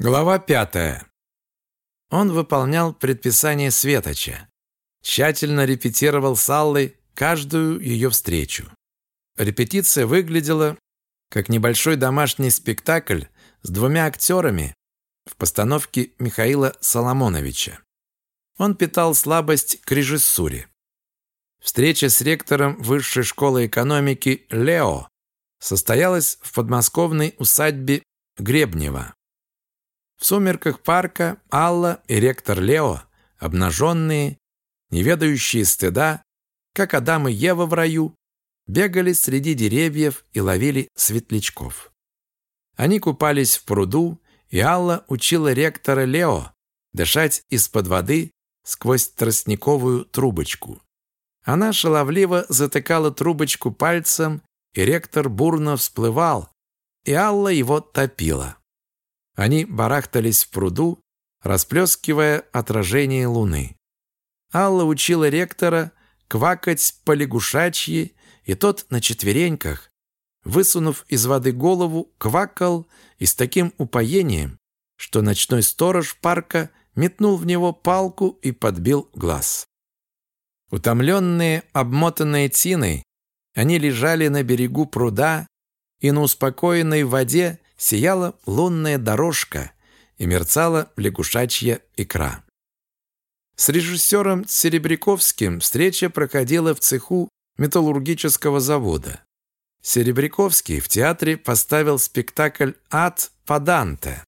Глава пятая. Он выполнял предписание Светоча. Тщательно репетировал с Аллой каждую ее встречу. Репетиция выглядела как небольшой домашний спектакль с двумя актерами в постановке Михаила Соломоновича. Он питал слабость к режиссуре. Встреча с ректором Высшей школы экономики Лео состоялась в подмосковной усадьбе Гребнева. Сумерках парка Алла и ректор Лео, обнаженные, не ведающие стыда, как Адам и Ева в раю, бегали среди деревьев и ловили светлячков. Они купались в пруду, и Алла учила ректора Лео дышать из-под воды сквозь тростниковую трубочку. Она шаловливо затыкала трубочку пальцем, и ректор бурно всплывал, и Алла его топила. Они барахтались в пруду, расплескивая отражение луны. Алла учила ректора квакать по лягушачьи, и тот на четвереньках, высунув из воды голову, квакал и с таким упоением, что ночной сторож парка метнул в него палку и подбил глаз. Утомленные, обмотанные тиной, они лежали на берегу пруда, и на успокоенной воде сияла лунная дорожка и мерцала лягушачья икра. С режиссером Серебряковским встреча проходила в цеху металлургического завода. Серебряковский в театре поставил спектакль «Ад Паданте».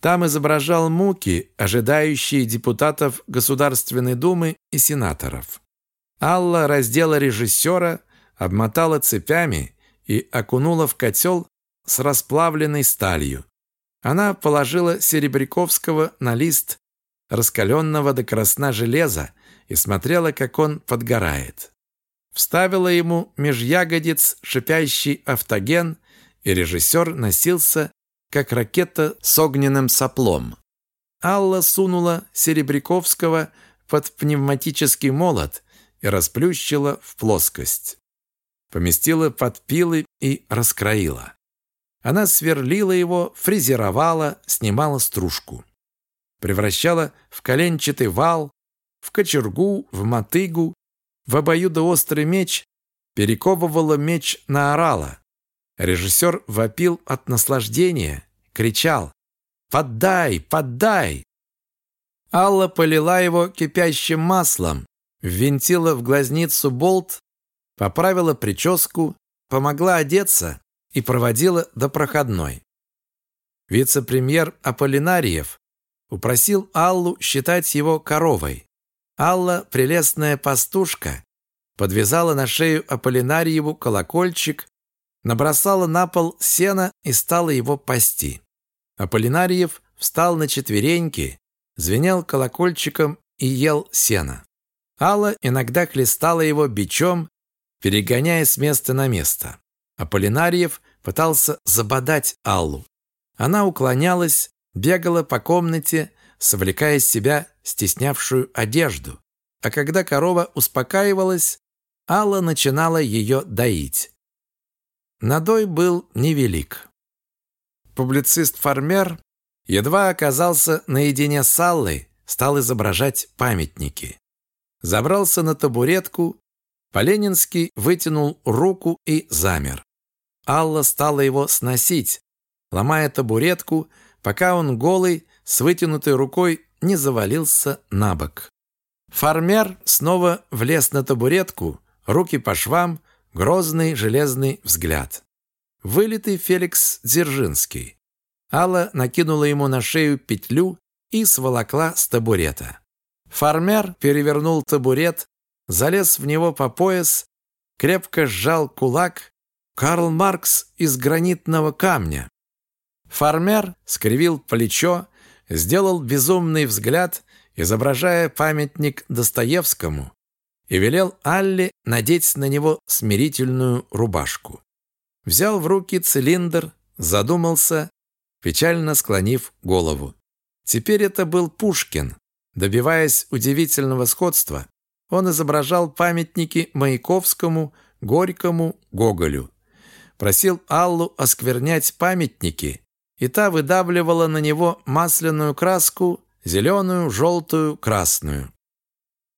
Там изображал муки, ожидающие депутатов Государственной Думы и сенаторов. Алла раздела режиссера, обмотала цепями и окунула в котел с расплавленной сталью. Она положила Серебряковского на лист раскаленного до красна железа и смотрела, как он подгорает. Вставила ему меж ягодиц шипящий автоген, и режиссер носился, как ракета с огненным соплом. Алла сунула Серебряковского под пневматический молот и расплющила в плоскость. Поместила под пилы и раскроила. Она сверлила его, фрезеровала, снимала стружку. Превращала в коленчатый вал, в кочергу, в мотыгу, в обоюдоострый меч, перековывала меч на орала. Режиссер вопил от наслаждения, кричал «Поддай! Поддай!». Алла полила его кипящим маслом, ввинтила в глазницу болт, поправила прическу, помогла одеться, и проводила до проходной. Вице-премьер Аполлинариев упросил Аллу считать его коровой. Алла, прелестная пастушка, подвязала на шею Аполлинариеву колокольчик, набросала на пол сена и стала его пасти. Аполлинариев встал на четвереньки, звенел колокольчиком и ел сено. Алла иногда хлестала его бичом, перегоняя с места на место. Аполлинариев пытался забодать Аллу. Она уклонялась, бегала по комнате, совлекая из себя стеснявшую одежду. А когда корова успокаивалась, Алла начинала ее доить. Надой был невелик. Публицист-фармер едва оказался наедине с Аллой, стал изображать памятники. Забрался на табуретку, Поленинский вытянул руку и замер. Алла стала его сносить, ломая табуретку, пока он голый, с вытянутой рукой, не завалился на бок. Фармер снова влез на табуретку, руки по швам, грозный железный взгляд. Вылитый Феликс Дзержинский. Алла накинула ему на шею петлю и сволокла с табурета. Фармер перевернул табурет, залез в него по пояс, крепко сжал кулак Карл Маркс из гранитного камня. Фармер скривил плечо, сделал безумный взгляд, изображая памятник Достоевскому, и велел Алле надеть на него смирительную рубашку. Взял в руки цилиндр, задумался, печально склонив голову. Теперь это был Пушкин. Добиваясь удивительного сходства, он изображал памятники Маяковскому, Горькому, Гоголю просил Аллу осквернять памятники, и та выдавливала на него масляную краску, зеленую, желтую, красную.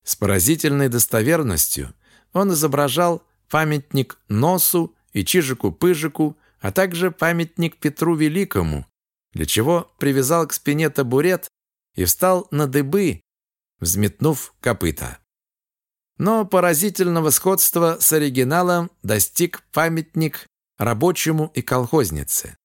С поразительной достоверностью он изображал памятник Носу и Чижику-Пыжику, а также памятник Петру Великому, для чего привязал к спине табурет и встал на дыбы, взметнув копыта. Но поразительного сходства с оригиналом достиг памятник рабочему и колхознице.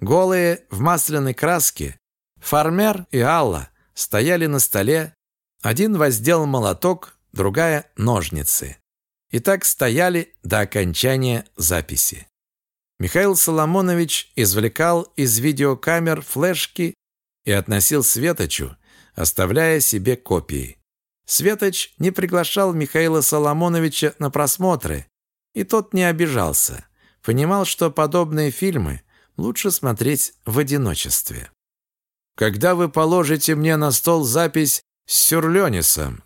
Голые в масляной краске, фармер и Алла стояли на столе, один воздел молоток, другая – ножницы. И так стояли до окончания записи. Михаил Соломонович извлекал из видеокамер флешки и относил Светочу, оставляя себе копии. Светоч не приглашал Михаила Соломоновича на просмотры, и тот не обижался. Понимал, что подобные фильмы лучше смотреть в одиночестве. «Когда вы положите мне на стол запись с Сюрленисом?»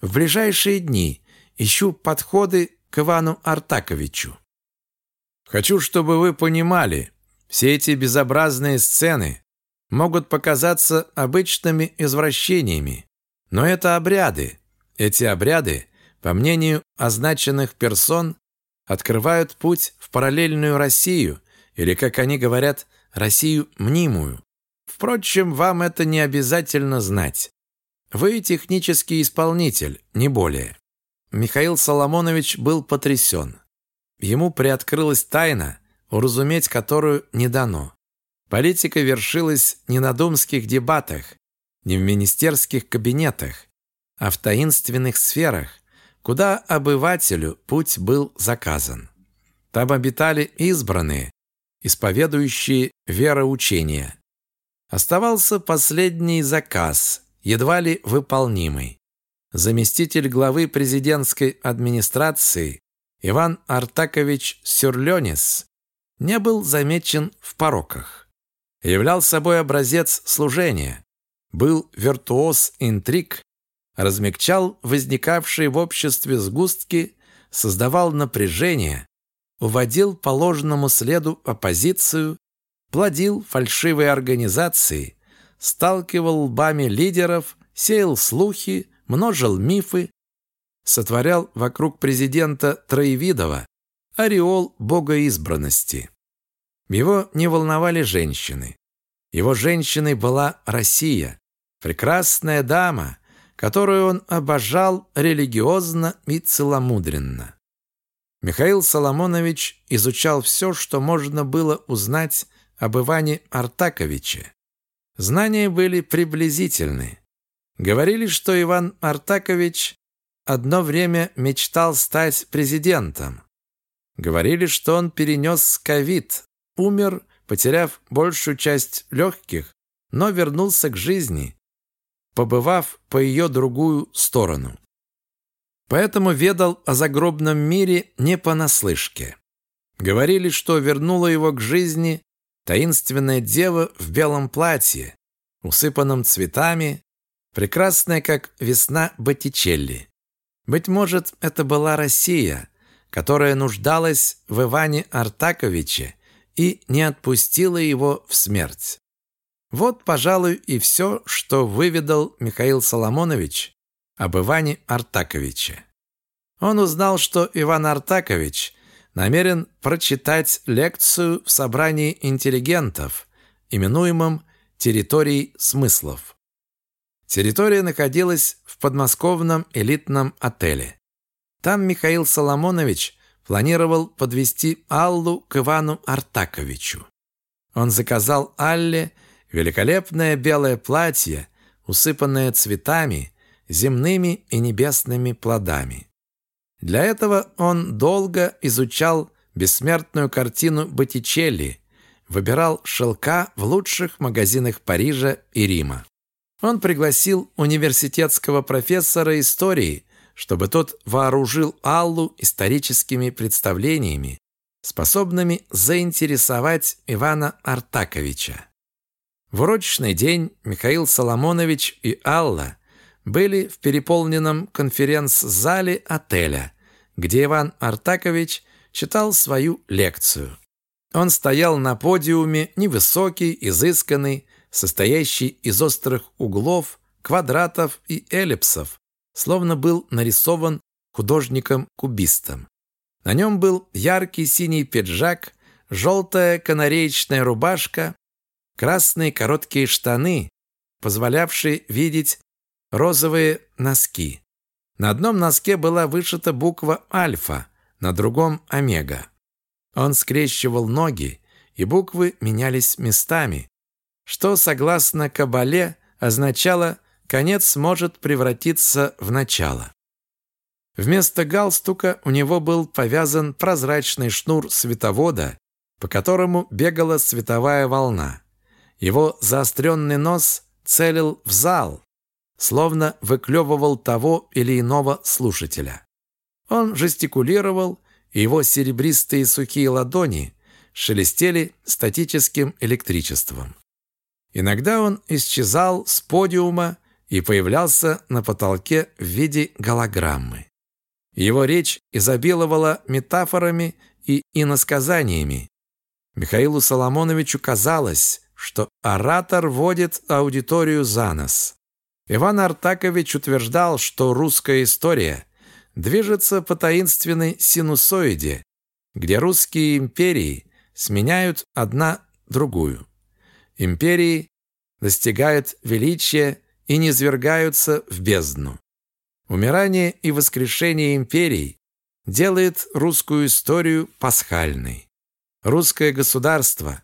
«В ближайшие дни ищу подходы к Ивану Артаковичу». «Хочу, чтобы вы понимали, все эти безобразные сцены могут показаться обычными извращениями, но это обряды. Эти обряды, по мнению означенных персон, открывают путь в параллельную Россию, или, как они говорят, Россию мнимую. Впрочем, вам это не обязательно знать. Вы технический исполнитель, не более. Михаил Соломонович был потрясен. Ему приоткрылась тайна, уразуметь которую не дано. Политика вершилась не на думских дебатах, не в министерских кабинетах, а в таинственных сферах, куда обывателю путь был заказан. Там обитали избранные, исповедующие вероучения. Оставался последний заказ, едва ли выполнимый. Заместитель главы президентской администрации Иван Артакович Сюрленис не был замечен в пороках. Являл собой образец служения, был виртуоз интриг, размягчал возникавшие в обществе сгустки, создавал напряжение, уводил по ложному следу оппозицию, плодил фальшивые организации, сталкивал лбами лидеров, сеял слухи, множил мифы, сотворял вокруг президента Троевидова ореол богоизбранности. Его не волновали женщины. Его женщиной была Россия, прекрасная дама, которую он обожал религиозно и целомудренно. Михаил Соломонович изучал все, что можно было узнать об Иване Артаковиче. Знания были приблизительны. Говорили, что Иван Артакович одно время мечтал стать президентом. Говорили, что он перенес ковид, умер, потеряв большую часть легких, но вернулся к жизни, побывав по ее другую сторону. Поэтому ведал о загробном мире не понаслышке. Говорили, что вернула его к жизни таинственная дева в белом платье, усыпанном цветами, прекрасная, как весна Боттичелли. Быть может, это была Россия, которая нуждалась в Иване Артаковиче и не отпустила его в смерть. Вот, пожалуй, и все, что выведал Михаил Соломонович об Иване Артаковиче. Он узнал, что Иван Артакович намерен прочитать лекцию в собрании интеллигентов, именуемом «Территорией смыслов». Территория находилась в подмосковном элитном отеле. Там Михаил Соломонович планировал подвести Аллу к Ивану Артаковичу. Он заказал Алле Великолепное белое платье, усыпанное цветами, земными и небесными плодами. Для этого он долго изучал бессмертную картину Боттичелли, выбирал шелка в лучших магазинах Парижа и Рима. Он пригласил университетского профессора истории, чтобы тот вооружил Аллу историческими представлениями, способными заинтересовать Ивана Артаковича. В урочный день Михаил Соломонович и Алла были в переполненном конференц-зале отеля, где Иван Артакович читал свою лекцию. Он стоял на подиуме, невысокий, изысканный, состоящий из острых углов, квадратов и эллипсов, словно был нарисован художником-кубистом. На нем был яркий синий пиджак, желтая канареечная рубашка, красные короткие штаны, позволявшие видеть розовые носки. На одном носке была вышита буква «Альфа», на другом «Омега». Он скрещивал ноги, и буквы менялись местами, что, согласно Кабале, означало «конец может превратиться в начало». Вместо галстука у него был повязан прозрачный шнур световода, по которому бегала световая волна. Его заостренный нос целил в зал, словно выклевывал того или иного слушателя. Он жестикулировал, и его серебристые сухие ладони шелестели статическим электричеством. Иногда он исчезал с подиума и появлялся на потолке в виде голограммы. Его речь изобиловала метафорами и иносказаниями. Михаилу Соломоновичу казалось, что оратор водит аудиторию за нос. Иван Артакович утверждал, что русская история движется по таинственной синусоиде, где русские империи сменяют одна другую. Империи достигают величия и низвергаются в бездну. Умирание и воскрешение империй делает русскую историю пасхальной. Русское государство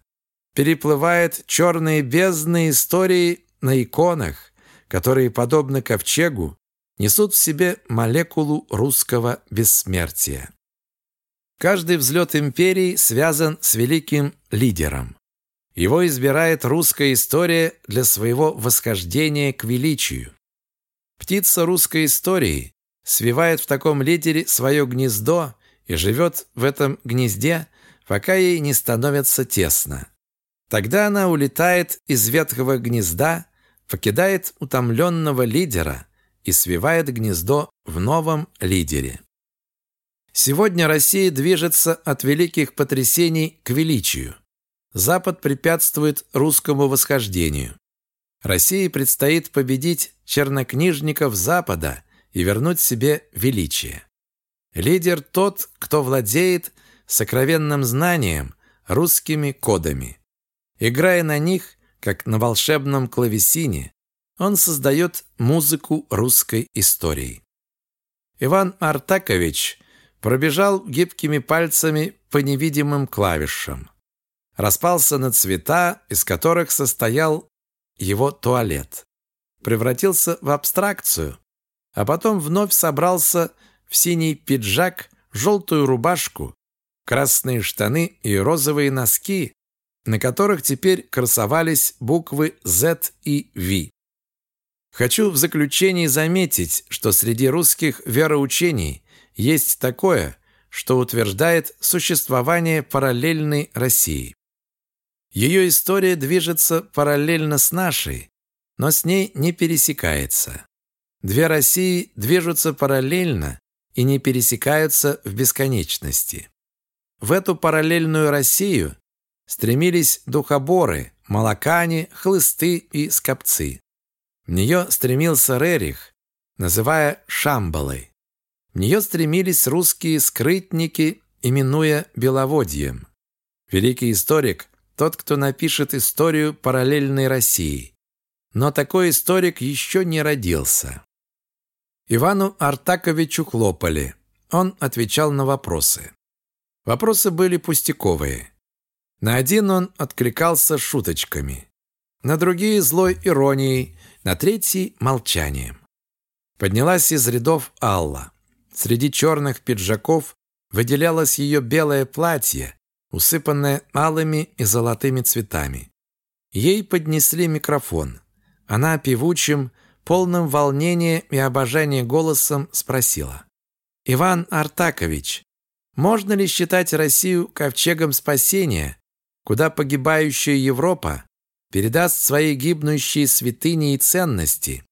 переплывает черные бездны истории на иконах, которые, подобно ковчегу, несут в себе молекулу русского бессмертия. Каждый взлет империи связан с великим лидером. Его избирает русская история для своего восхождения к величию. Птица русской истории свивает в таком лидере свое гнездо и живет в этом гнезде, пока ей не становится тесно. Тогда она улетает из ветхого гнезда, покидает утомленного лидера и свивает гнездо в новом лидере. Сегодня Россия движется от великих потрясений к величию. Запад препятствует русскому восхождению. России предстоит победить чернокнижников Запада и вернуть себе величие. Лидер тот, кто владеет сокровенным знанием, русскими кодами. Играя на них, как на волшебном клавесине, он создает музыку русской истории. Иван Артакович пробежал гибкими пальцами по невидимым клавишам. Распался на цвета, из которых состоял его туалет. Превратился в абстракцию, а потом вновь собрался в синий пиджак, желтую рубашку, красные штаны и розовые носки, на которых теперь красовались буквы Z и V. Хочу в заключении заметить, что среди русских вероучений есть такое, что утверждает существование параллельной России. Ее история движется параллельно с нашей, но с ней не пересекается. Две России движутся параллельно и не пересекаются в бесконечности. В эту параллельную Россию стремились духоборы, молокане, хлысты и скопцы. В нее стремился Рерих, называя Шамбалой. В нее стремились русские скрытники, именуя Беловодьем. Великий историк тот, кто напишет историю параллельной России. Но такой историк еще не родился. Ивану Артаковичу хлопали. Он отвечал на вопросы. Вопросы были пустяковые. На один он откликался шуточками, на другие – злой иронией, на третий – молчанием. Поднялась из рядов Алла. Среди черных пиджаков выделялось ее белое платье, усыпанная алыми и золотыми цветами. Ей поднесли микрофон. Она певучим, полным волнения и обожания голосом спросила. «Иван Артакович, можно ли считать Россию ковчегом спасения, куда погибающая Европа передаст свои гибнущие святыни и ценности,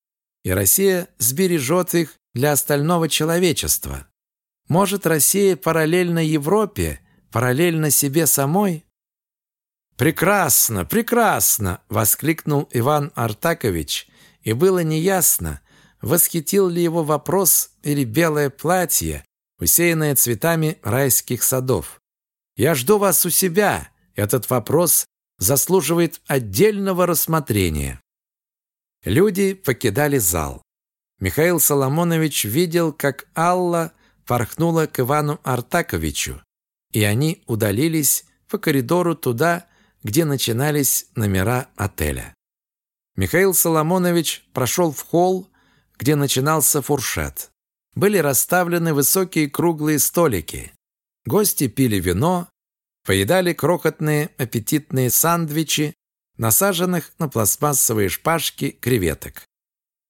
и Россия сбережет их для остального человечества? Может, Россия параллельно Европе параллельно себе самой? «Прекрасно, прекрасно!» — воскликнул Иван Артакович, и было неясно, восхитил ли его вопрос или белое платье, усеянное цветами райских садов. «Я жду вас у себя!» Этот вопрос заслуживает отдельного рассмотрения. Люди покидали зал. Михаил Соломонович видел, как Алла порхнула к Ивану Артаковичу, и они удалились по коридору туда, где начинались номера отеля. Михаил Соломонович прошел в холл, где начинался фуршет. Были расставлены высокие круглые столики. Гости пили вино, поедали крохотные аппетитные сандвичи, насаженных на пластмассовые шпажки креветок.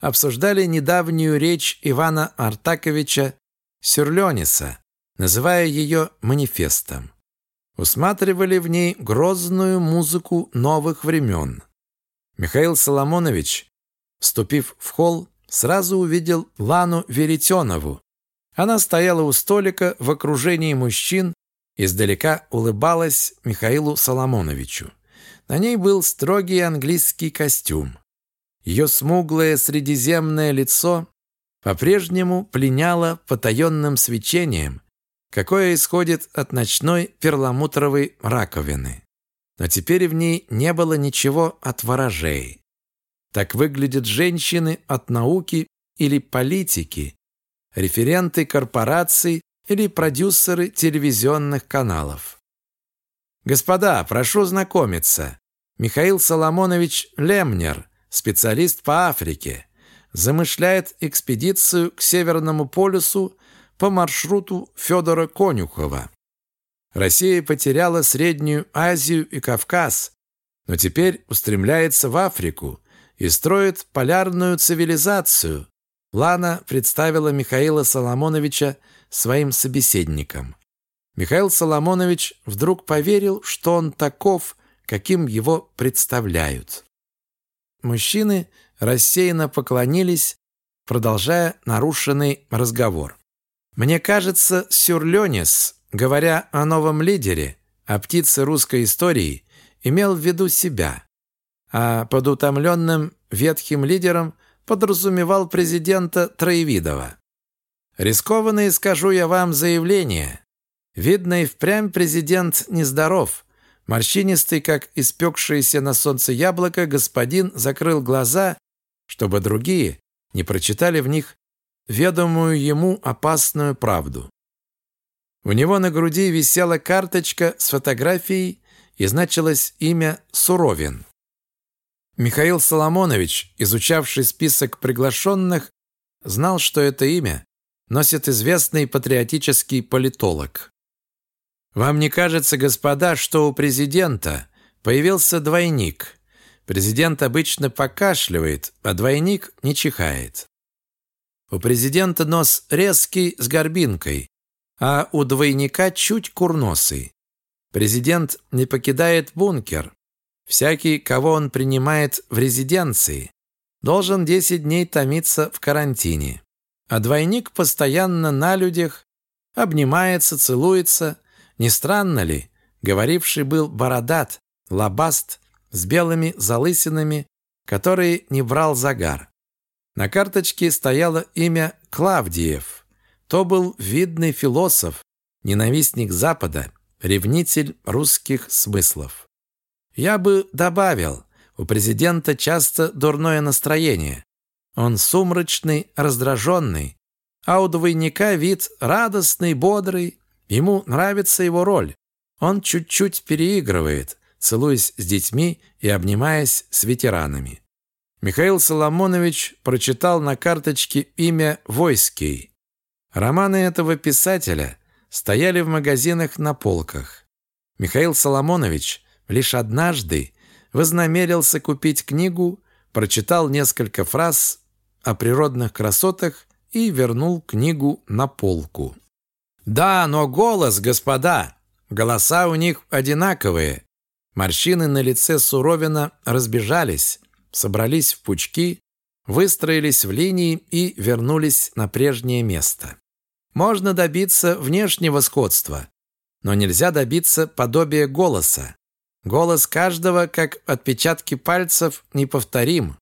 Обсуждали недавнюю речь Ивана Артаковича Сюрлениса, называя ее манифестом. Усматривали в ней грозную музыку новых времен. Михаил Соломонович, вступив в холл, сразу увидел Лану Веретенову. Она стояла у столика в окружении мужчин, издалека улыбалась Михаилу Соломоновичу. На ней был строгий английский костюм. Ее смуглое средиземное лицо по-прежнему пленяло потаенным свечением, какое исходит от ночной перламутровой раковины. Но теперь в ней не было ничего от ворожей. Так выглядят женщины от науки или политики, референты корпораций или продюсеры телевизионных каналов. Господа, прошу знакомиться. Михаил Соломонович Лемнер, специалист по Африке, замышляет экспедицию к Северному полюсу по маршруту Федора Конюхова. Россия потеряла Среднюю Азию и Кавказ, но теперь устремляется в Африку и строит полярную цивилизацию. Лана представила Михаила Соломоновича своим собеседникам. Михаил Соломонович вдруг поверил, что он таков, каким его представляют. Мужчины рассеянно поклонились, продолжая нарушенный разговор. Мне кажется, Сюрленис, говоря о новом лидере, о птице русской истории, имел в виду себя, а под утомленным ветхим лидером подразумевал президента Троевидова. Рискованное, скажу я вам, заявление. Видно, и впрямь президент нездоров. Морщинистый, как испекшееся на солнце яблоко, господин закрыл глаза, чтобы другие не прочитали в них ведомую ему опасную правду. У него на груди висела карточка с фотографией и значилось имя Суровин. Михаил Соломонович, изучавший список приглашенных, знал, что это имя носит известный патриотический политолог. Вам не кажется, господа, что у президента появился двойник? Президент обычно покашливает, а двойник не чихает. У президента нос резкий с горбинкой, а у двойника чуть курносый. Президент не покидает бункер. Всякий, кого он принимает в резиденции, должен 10 дней томиться в карантине. А двойник постоянно на людях, обнимается, целуется, не странно ли, говоривший был бородат, лобаст, с белыми залысинами, который не брал загар. На карточке стояло имя Клавдиев. То был видный философ, ненавистник Запада, ревнитель русских смыслов. Я бы добавил, у президента часто дурное настроение. Он сумрачный, раздраженный, а у двойника вид радостный, бодрый, Ему нравится его роль. Он чуть-чуть переигрывает, целуясь с детьми и обнимаясь с ветеранами. Михаил Соломонович прочитал на карточке имя Войский. Романы этого писателя стояли в магазинах на полках. Михаил Соломонович лишь однажды вознамерился купить книгу, прочитал несколько фраз о природных красотах и вернул книгу на полку. Да, но голос, господа, голоса у них одинаковые. Морщины на лице Суровина разбежались, собрались в пучки, выстроились в линии и вернулись на прежнее место. Можно добиться внешнего сходства, но нельзя добиться подобия голоса. Голос каждого, как отпечатки пальцев, неповторим.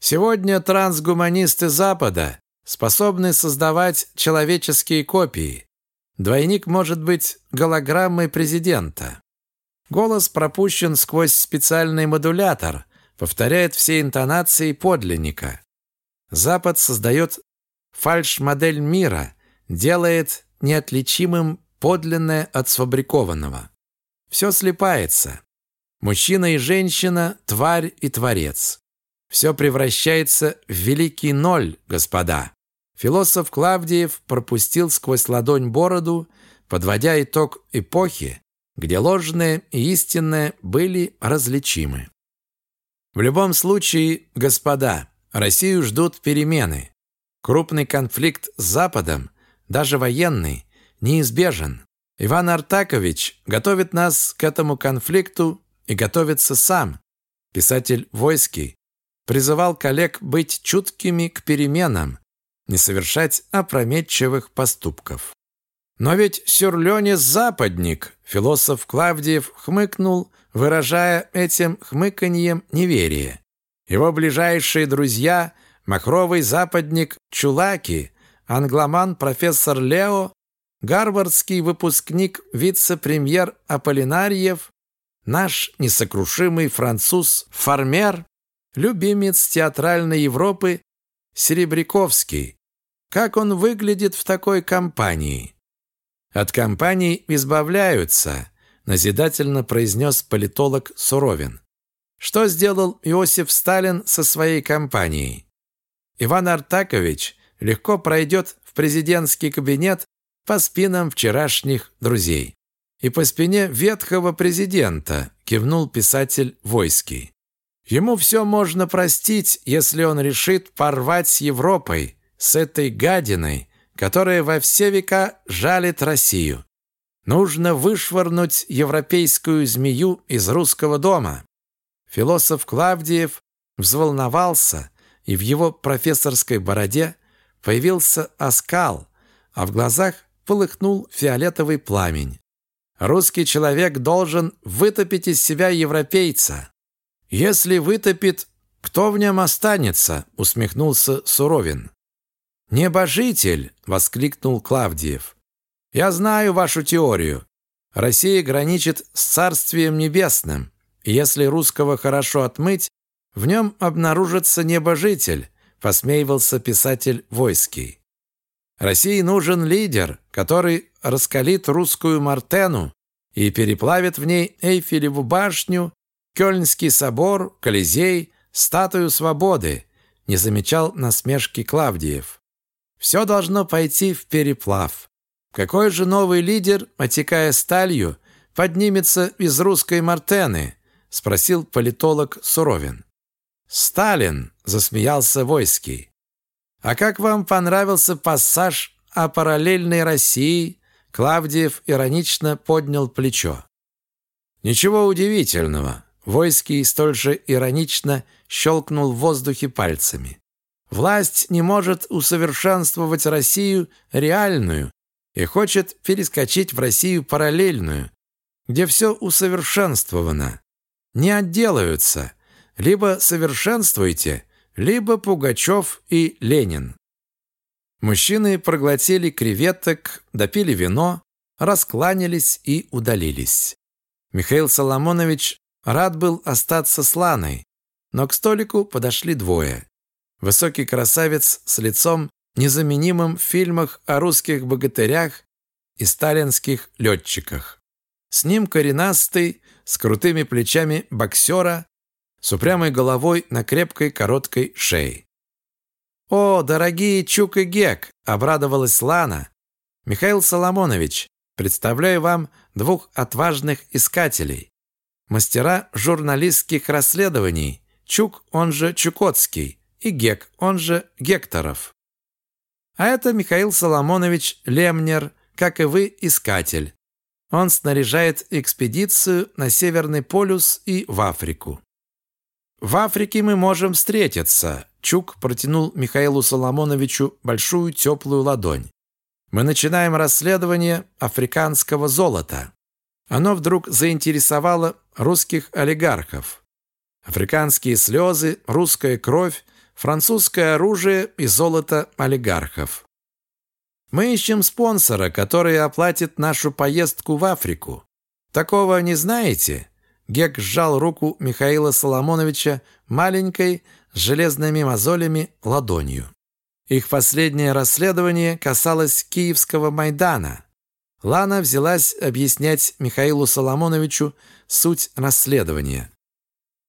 Сегодня трансгуманисты Запада способны создавать человеческие копии. Двойник может быть голограммой президента. Голос пропущен сквозь специальный модулятор, повторяет все интонации подлинника. Запад создает фальш-модель мира, делает неотличимым подлинное от сфабрикованного. Все слипается. Мужчина и женщина, тварь и творец. Все превращается в великий ноль, господа. Философ Клавдиев пропустил сквозь ладонь бороду, подводя итог эпохи, где ложное и истинное были различимы. В любом случае, господа, Россию ждут перемены. Крупный конфликт с Западом, даже военный, неизбежен. Иван Артакович готовит нас к этому конфликту и готовится сам. Писатель Войский призывал коллег быть чуткими к переменам, не совершать опрометчивых поступков. Но ведь Сюрлёне западник, философ Клавдиев хмыкнул, выражая этим хмыканьем неверие. Его ближайшие друзья – махровый западник Чулаки, англоман профессор Лео, гарвардский выпускник вице-премьер Аполлинарьев, наш несокрушимый француз Фармер, любимец театральной Европы Серебряковский. Как он выглядит в такой компании? От компаний избавляются, назидательно произнес политолог Суровин. Что сделал Иосиф Сталин со своей компанией? Иван Артакович легко пройдет в президентский кабинет по спинам вчерашних друзей. И по спине ветхого президента кивнул писатель Войский. Ему все можно простить, если он решит порвать с Европой, с этой гадиной, которая во все века жалит Россию. Нужно вышвырнуть европейскую змею из русского дома. Философ Клавдиев взволновался, и в его профессорской бороде появился оскал, а в глазах полыхнул фиолетовый пламень. Русский человек должен вытопить из себя европейца. Если вытопит, кто в нем останется? усмехнулся Суровин. «Небожитель!» — воскликнул Клавдиев. «Я знаю вашу теорию. Россия граничит с Царствием Небесным, если русского хорошо отмыть, в нем обнаружится небожитель», — посмеивался писатель Войский. «России нужен лидер, который раскалит русскую Мартену и переплавит в ней Эйфелеву башню, Кёльнский собор, Колизей, статую свободы», — не замечал насмешки Клавдиев. Все должно пойти в переплав. Какой же новый лидер, отекая сталью, поднимется из русской Мартены? Спросил политолог Суровин. Сталин, засмеялся Войский. А как вам понравился пассаж о параллельной России? Клавдиев иронично поднял плечо. Ничего удивительного. Войский столь же иронично щелкнул в воздухе пальцами. Власть не может усовершенствовать Россию реальную и хочет перескочить в Россию параллельную, где все усовершенствовано. Не отделаются. Либо совершенствуйте, либо Пугачев и Ленин. Мужчины проглотили креветок, допили вино, раскланялись и удалились. Михаил Соломонович рад был остаться с Ланой, но к столику подошли двое. Высокий красавец с лицом, незаменимым в фильмах о русских богатырях и сталинских летчиках. С ним коренастый, с крутыми плечами боксера, с упрямой головой на крепкой короткой шее. «О, дорогие Чук и Гек!» – обрадовалась Лана. «Михаил Соломонович, представляю вам двух отважных искателей. Мастера журналистских расследований, Чук, он же Чукотский, и Гек, он же Гекторов. А это Михаил Соломонович Лемнер, как и вы, искатель. Он снаряжает экспедицию на Северный полюс и в Африку. В Африке мы можем встретиться. Чук протянул Михаилу Соломоновичу большую теплую ладонь. Мы начинаем расследование африканского золота. Оно вдруг заинтересовало русских олигархов. Африканские слезы, русская кровь, французское оружие и золото олигархов. Мы ищем спонсора, который оплатит нашу поездку в Африку. Такого не знаете? Гек сжал руку Михаила Соломоновича маленькой, с железными мозолями, ладонью. Их последнее расследование касалось Киевского Майдана. Лана взялась объяснять Михаилу Соломоновичу суть расследования.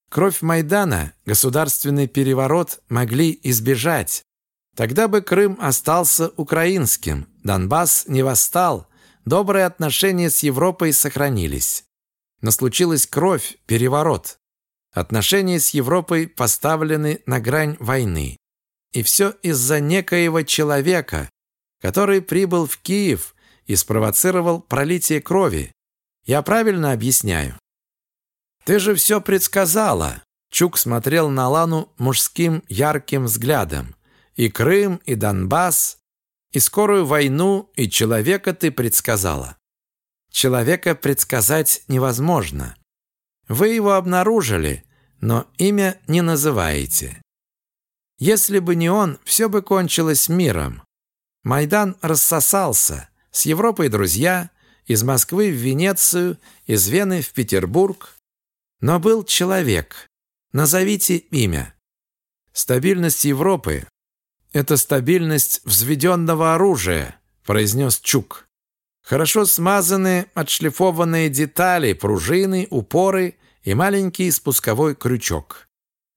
Кровь Майдана, государственный переворот могли избежать. Тогда бы Крым остался украинским, Донбасс не восстал, добрые отношения с Европой сохранились. Но случилась кровь, переворот. Отношения с Европой поставлены на грань войны. И все из-за некоего человека, который прибыл в Киев и спровоцировал пролитие крови. Я правильно объясняю? Ты же все предсказала. Чук смотрел на Лану мужским ярким взглядом. И Крым, и Донбасс, и скорую войну, и человека ты предсказала. Человека предсказать невозможно. Вы его обнаружили, но имя не называете. Если бы не он, все бы кончилось миром. Майдан рассосался. С Европой друзья, из Москвы в Венецию, из Вены в Петербург. Но был человек. Назовите имя. Стабильность Европы – это стабильность взведенного оружия, произнес Чук. Хорошо смазанные, отшлифованные детали, пружины, упоры и маленький спусковой крючок.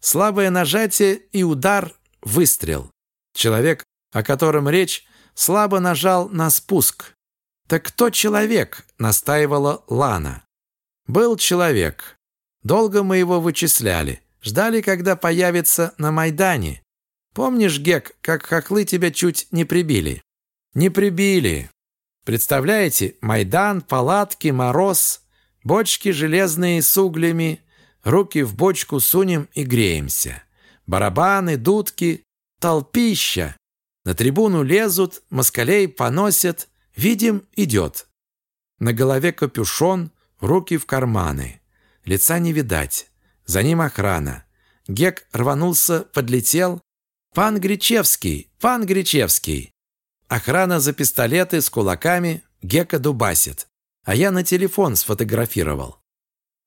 Слабое нажатие и удар, выстрел. Человек, о котором речь, слабо нажал на спуск. «Так кто человек?» – настаивала Лана. «Был человек. Долго мы его вычисляли. Ждали, когда появится на Майдане. Помнишь, Гек, как хохлы тебя чуть не прибили?» «Не прибили. Представляете, Майдан, палатки, мороз, бочки железные с углями, руки в бочку сунем и греемся. Барабаны, дудки, толпища. На трибуну лезут, москалей поносят, видим, идет. На голове капюшон, руки в карманы. Лица не видать. За ним охрана. Гек рванулся, подлетел. «Пан Гречевский! Пан Гречевский!» Охрана за пистолеты с кулаками, Гека дубасит. А я на телефон сфотографировал.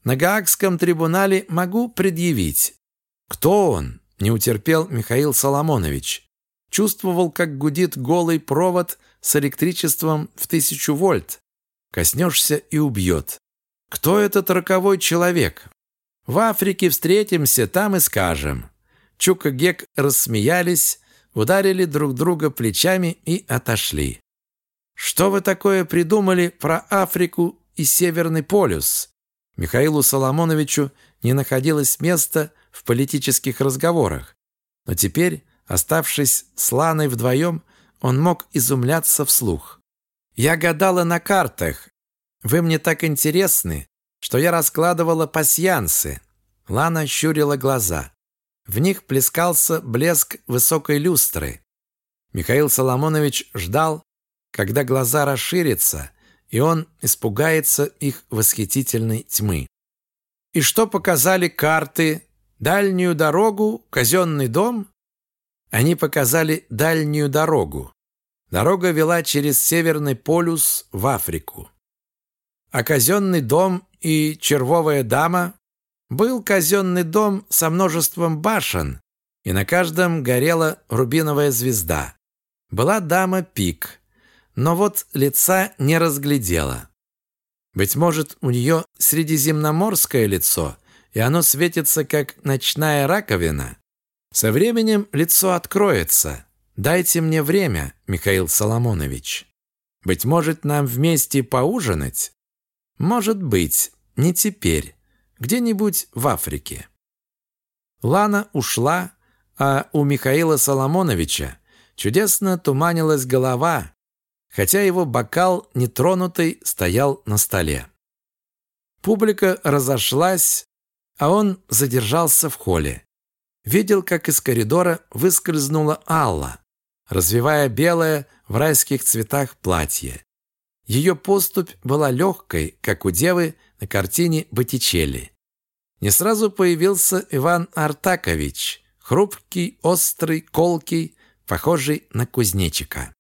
На Гаагском трибунале могу предъявить. Кто он? Не утерпел Михаил Соломонович. Чувствовал, как гудит голый провод с электричеством в тысячу вольт. Коснешься и убьет. Кто этот роковой человек? В Африке встретимся, там и скажем. Чук и Гек рассмеялись, ударили друг друга плечами и отошли. «Что вы такое придумали про Африку и Северный полюс?» Михаилу Соломоновичу не находилось места в политических разговорах, но теперь, оставшись с Ланой вдвоем, он мог изумляться вслух. «Я гадала на картах. Вы мне так интересны, что я раскладывала пасьянсы». Лана щурила глаза. В них плескался блеск высокой люстры. Михаил Соломонович ждал, когда глаза расширятся, и он испугается их восхитительной тьмы. И что показали карты? Дальнюю дорогу, казенный дом? Они показали дальнюю дорогу. Дорога вела через Северный полюс в Африку. А казенный дом и червовая дама был казенный дом со множеством башен, и на каждом горела рубиновая звезда. Была дама Пик, но вот лица не разглядела. Быть может, у нее средиземноморское лицо, и оно светится, как ночная раковина. Со временем лицо откроется. Дайте мне время, Михаил Соломонович. Быть может, нам вместе поужинать? Может быть, не теперь где-нибудь в Африке. Лана ушла, а у Михаила Соломоновича чудесно туманилась голова, хотя его бокал нетронутый стоял на столе. Публика разошлась, а он задержался в холле. Видел, как из коридора выскользнула Алла, развивая белое в райских цветах платье. Ее поступь была легкой, как у девы на картине Боттичелли. Не сразу появился Иван Артакович, хрупкий, острый, колкий, похожий на кузнечика.